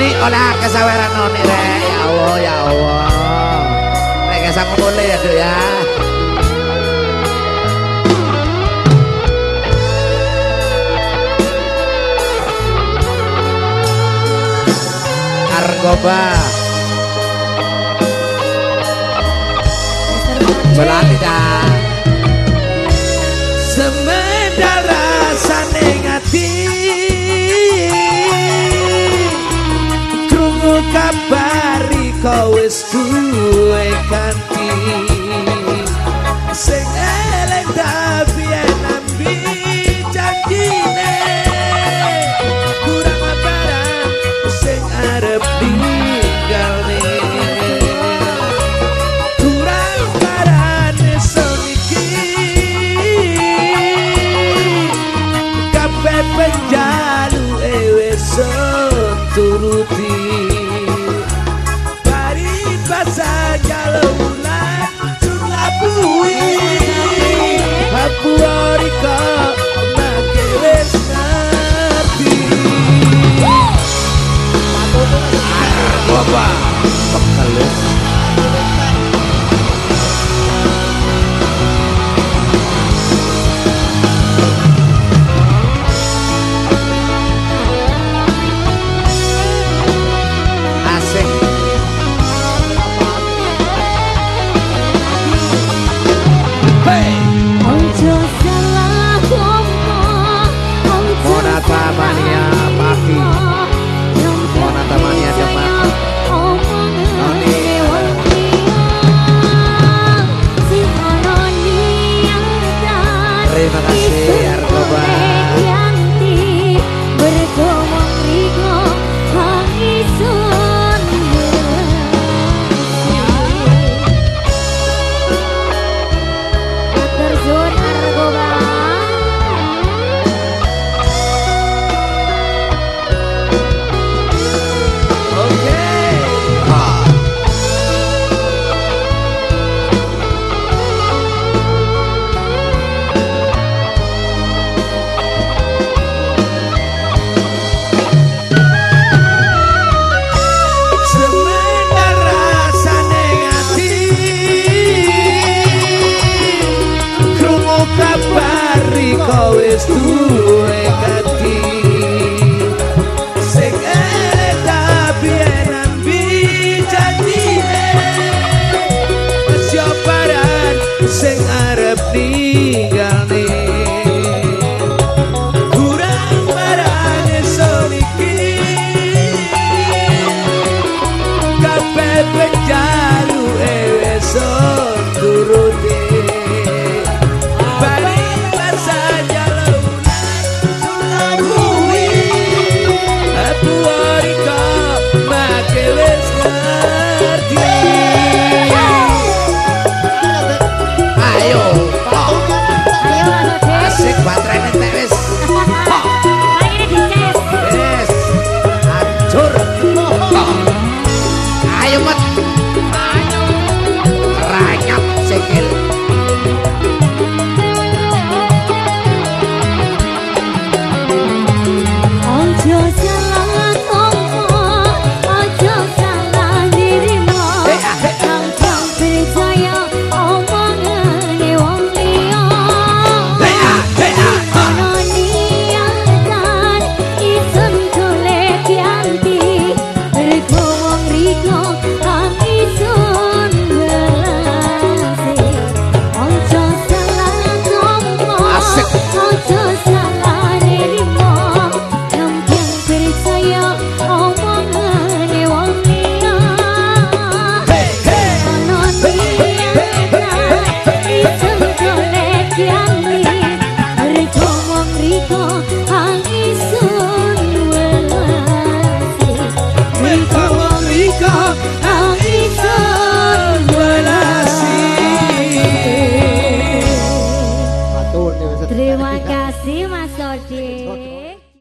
Noni oleh kesaweran Noni re. ya Allah ya Allah. Rek kesang boleh ya Dok ya. Argoba Melati dah Mereka wis duwe kanti Sing eleng tapi enam bijak gini Kurang makanan sing arep tinggal Turuti Apocalypse. Nueva la sed. always too